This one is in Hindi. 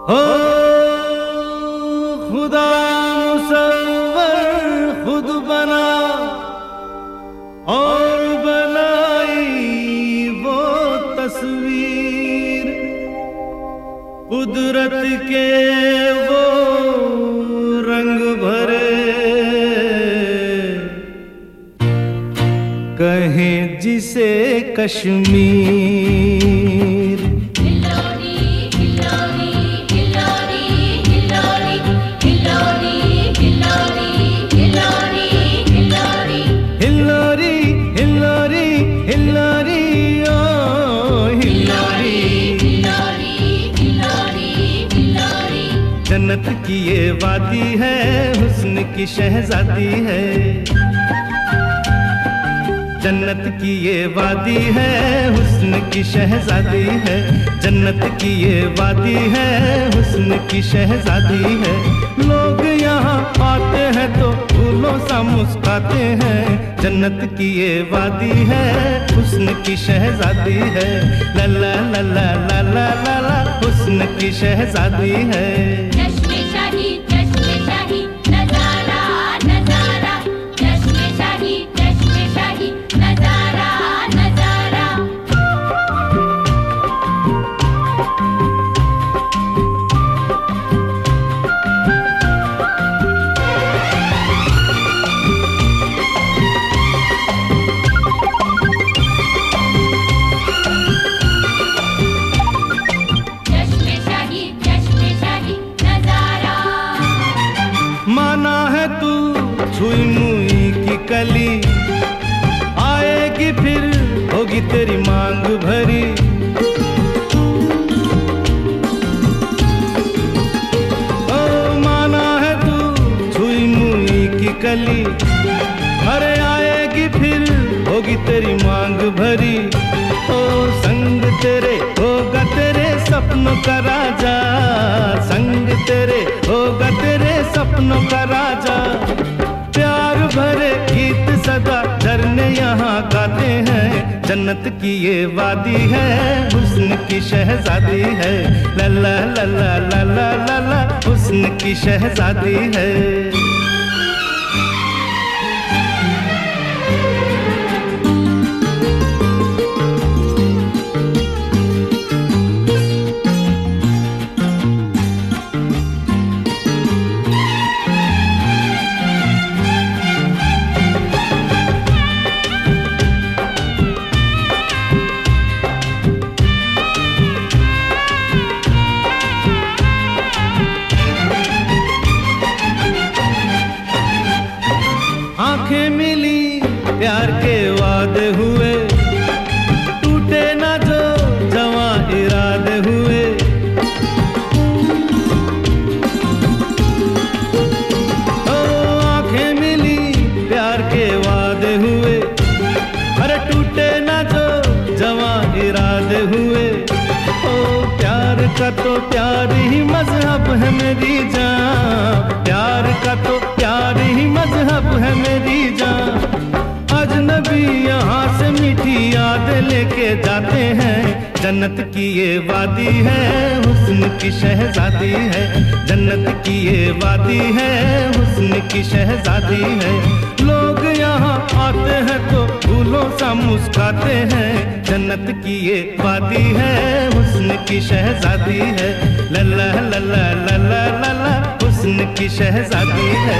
हो खुदा मुसवर खुद बना और बनाई वो तस्वीर। कुदरत के वो रंग भरे। कहें जिसे कश्मीर। जन्नत की ये वादी है, हुस्न की शहजादी है। जन्नत की ये वादी है, हुस्न की शहजादी है। जन्नत की ये वादी है, हुस्न की शहजादी है। लोग यहाँ आते हैं तो फूलों सा मुस्काते हैं। जन्नत की ये वादी है, हुस्न की शहजादी है। ला ला ला ला ला ला, हुस्न की शहजादी है। माना है तू छुई मुई की कली। आएगी फिर, होगी तेरी मांग भरी। ओ, माना है तू छुई मुई की कली। अरे आएगी फिर, होगी तेरी मांग भरी। ओ, संग तेरे, होगा तेरे सपनों का राजा। जन्नत की ये वादी है, हुस्न की शहजादी है। लला लला लला लला हुस्न की शहजादी है। वादे हुए। टूटे ना जो जवा इरादे हुए। ओ, आँखें मिली प्यार के वादे हुए। अरे टूटे ना जो जवा इरादे हुए। ओ, प्यार का तो प्यार ही मज़हब है मेरी जान। प्यार का तो यहाँ से मीठी याद लेके जाते हैं। जन्नत की ये वादी है, हुस्न की शहजादी है। जन्नत की ये वादी है, हुस्न की शहजादी है। लोग यहाँ आते हैं तो भूलों सा मुस्काते हैं। जन्नत की ये वादी है, हुस्न की शहजादी है। लल्ला लल्ला लल्ला लल्ला, हुस्न की शहजादी है।